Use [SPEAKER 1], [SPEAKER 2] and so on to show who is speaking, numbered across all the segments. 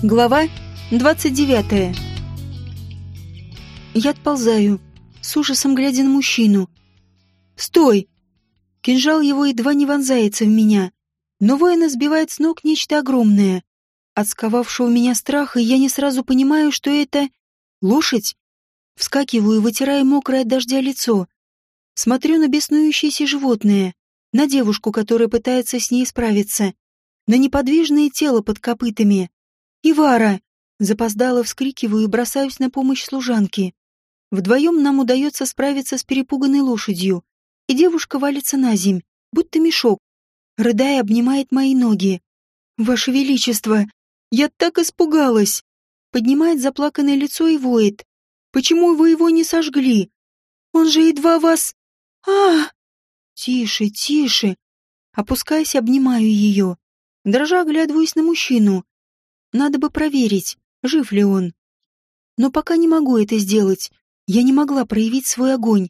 [SPEAKER 1] Глава 29. Я отползаю, с ужасом глядя на мужчину. «Стой!» Кинжал его едва не вонзается в меня, но воина сбивает с ног нечто огромное. От сковавшего меня страха я не сразу понимаю, что это... лошадь. Вскакиваю, вытирая мокрое от дождя лицо. Смотрю на беснующееся животное, на девушку, которая пытается с ней справиться, на неподвижное тело под копытами. «Ивара!» Запоздало вскрикиваю и бросаюсь на помощь служанке. Вдвоем нам удается справиться с перепуганной лошадью, и девушка валится на земь, будто мешок. Рыдая, обнимает мои ноги. «Ваше Величество! Я так испугалась!» Поднимает заплаканное лицо и воет. «Почему вы его не сожгли? Он же едва вас... а «Тише, тише!» Опускаясь, обнимаю ее. Дрожа оглядываюсь на мужчину. Надо бы проверить, жив ли он. Но пока не могу это сделать. Я не могла проявить свой огонь.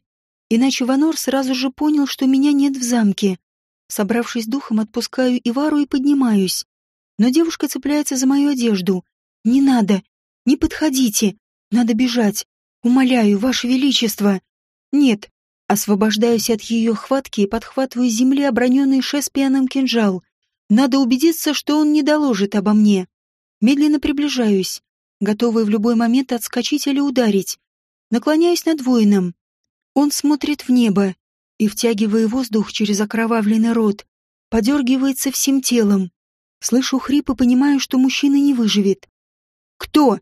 [SPEAKER 1] Иначе Ванор сразу же понял, что меня нет в замке. Собравшись духом, отпускаю Ивару и поднимаюсь. Но девушка цепляется за мою одежду. «Не надо! Не подходите! Надо бежать! Умоляю, Ваше Величество!» «Нет!» Освобождаюсь от ее хватки и подхватываю с земли оброненный шеспианом кинжал. Надо убедиться, что он не доложит обо мне. Медленно приближаюсь, готовый в любой момент отскочить или ударить. Наклоняюсь над воином. Он смотрит в небо и, втягивая воздух через окровавленный рот, подергивается всем телом. Слышу хрип и понимаю, что мужчина не выживет. «Кто?»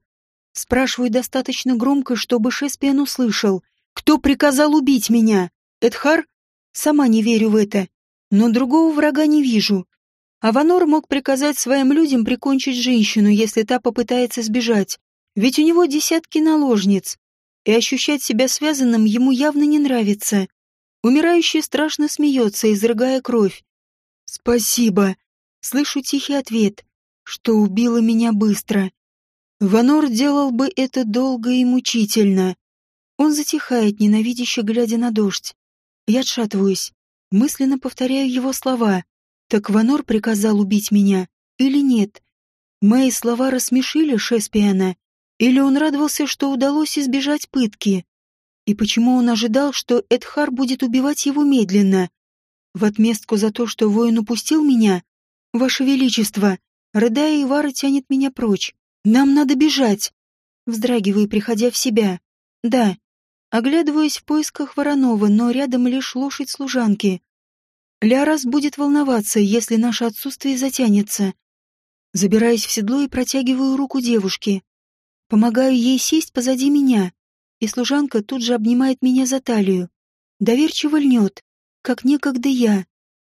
[SPEAKER 1] Спрашиваю достаточно громко, чтобы Шеспиан услышал. «Кто приказал убить меня? Эдхар?» Сама не верю в это, но другого врага не вижу. Аванор мог приказать своим людям прикончить женщину, если та попытается сбежать. Ведь у него десятки наложниц, и ощущать себя связанным ему явно не нравится. Умирающий страшно смеется, изрыгая кровь. «Спасибо!» Слышу тихий ответ, что убило меня быстро. Ванор делал бы это долго и мучительно. Он затихает, ненавидяще глядя на дождь. Я отшатываюсь, мысленно повторяю его слова. Так Ванор приказал убить меня или нет? Мои слова рассмешили Шеспиана, или он радовался, что удалось избежать пытки? И почему он ожидал, что Эдхар будет убивать его медленно? В отместку за то, что воин упустил меня? Ваше Величество, рыдая, Ивара тянет меня прочь. Нам надо бежать. Вздрагиваю, приходя в себя. Да. Оглядываюсь в поисках Воронова, но рядом лишь лошадь служанки. Лярас будет волноваться, если наше отсутствие затянется. Забираюсь в седло и протягиваю руку девушке. Помогаю ей сесть позади меня, и служанка тут же обнимает меня за талию. Доверчиво льнет, как некогда я.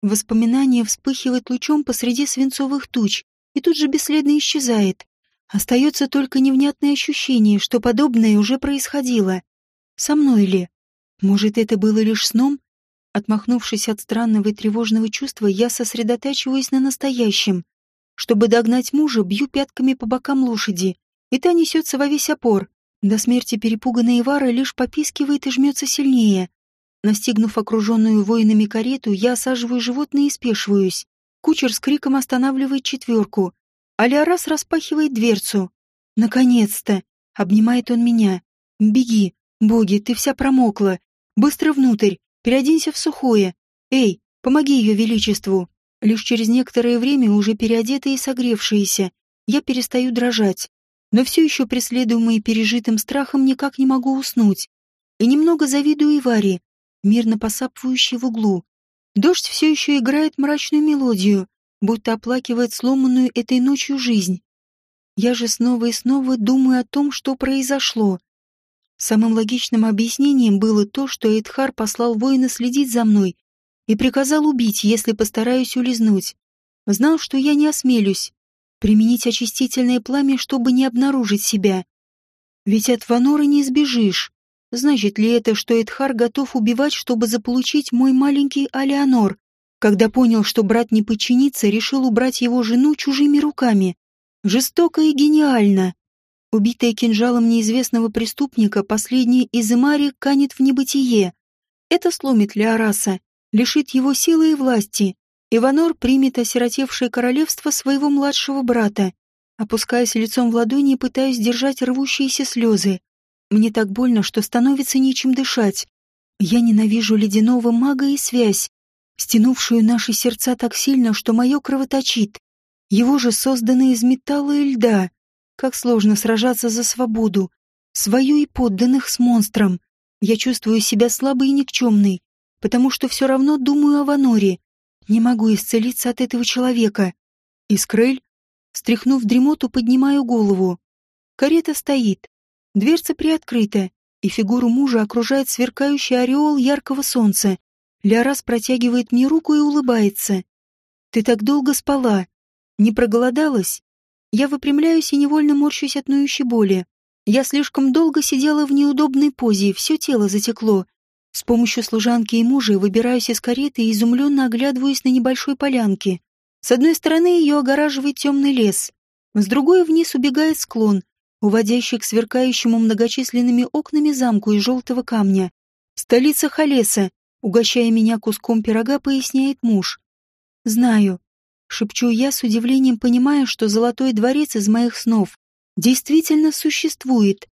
[SPEAKER 1] Воспоминание вспыхивает лучом посреди свинцовых туч и тут же бесследно исчезает. Остается только невнятное ощущение, что подобное уже происходило. Со мной ли? Может, это было лишь сном? Отмахнувшись от странного и тревожного чувства, я сосредотачиваюсь на настоящем. Чтобы догнать мужа, бью пятками по бокам лошади, и та несется во весь опор. До смерти перепуганная Ивара лишь попискивает и жмется сильнее. Настигнув окруженную воинами карету, я осаживаю животное и спешиваюсь. Кучер с криком останавливает четверку. Алиарас распахивает дверцу. «Наконец-то!» — обнимает он меня. «Беги! Боги, ты вся промокла! Быстро внутрь! Переоденься в сухое. Эй, помоги ее величеству. Лишь через некоторое время, уже переодетая и согревшаяся, я перестаю дрожать. Но все еще преследуемый пережитым страхом никак не могу уснуть. И немного завидую Иваре, мирно посапывающей в углу. Дождь все еще играет мрачную мелодию, будто оплакивает сломанную этой ночью жизнь. Я же снова и снова думаю о том, что произошло. Самым логичным объяснением было то, что Эдхар послал воина следить за мной и приказал убить, если постараюсь улизнуть. Знал, что я не осмелюсь применить очистительное пламя, чтобы не обнаружить себя. Ведь от Ванора не сбежишь. Значит ли это, что Эдхар готов убивать, чтобы заполучить мой маленький Алеонор? Когда понял, что брат не подчинится, решил убрать его жену чужими руками. Жестоко и гениально. Убитая кинжалом неизвестного преступника, последняя из Имари канет в небытие. Это сломит Леораса, лишит его силы и власти. Иванор примет осиротевшее королевство своего младшего брата, Опускаясь лицом в ладони пытаюсь держать рвущиеся слезы. Мне так больно, что становится нечем дышать. Я ненавижу ледяного мага и связь, стянувшую наши сердца так сильно, что мое кровоточит. Его же созданы из металла и льда. Как сложно сражаться за свободу, свою и подданных с монстром. Я чувствую себя слабой и никчемной, потому что все равно думаю о Ваноре. Не могу исцелиться от этого человека. Искрель, стряхнув дремоту, поднимаю голову. Карета стоит. Дверца приоткрыта, и фигуру мужа окружает сверкающий ореол яркого солнца. Лярас протягивает мне руку и улыбается. «Ты так долго спала. Не проголодалась?» Я выпрямляюсь и невольно морщусь от ноющей боли. Я слишком долго сидела в неудобной позе, все тело затекло. С помощью служанки и мужа выбираюсь из кареты и изумленно оглядываюсь на небольшой полянке. С одной стороны ее огораживает темный лес, с другой вниз убегает склон, уводящий к сверкающему многочисленными окнами замку из желтого камня. Столица Халеса, угощая меня куском пирога, поясняет муж. «Знаю», — шепчу я с удивлением, понимая, что золотой дворец из моих снов действительно существует.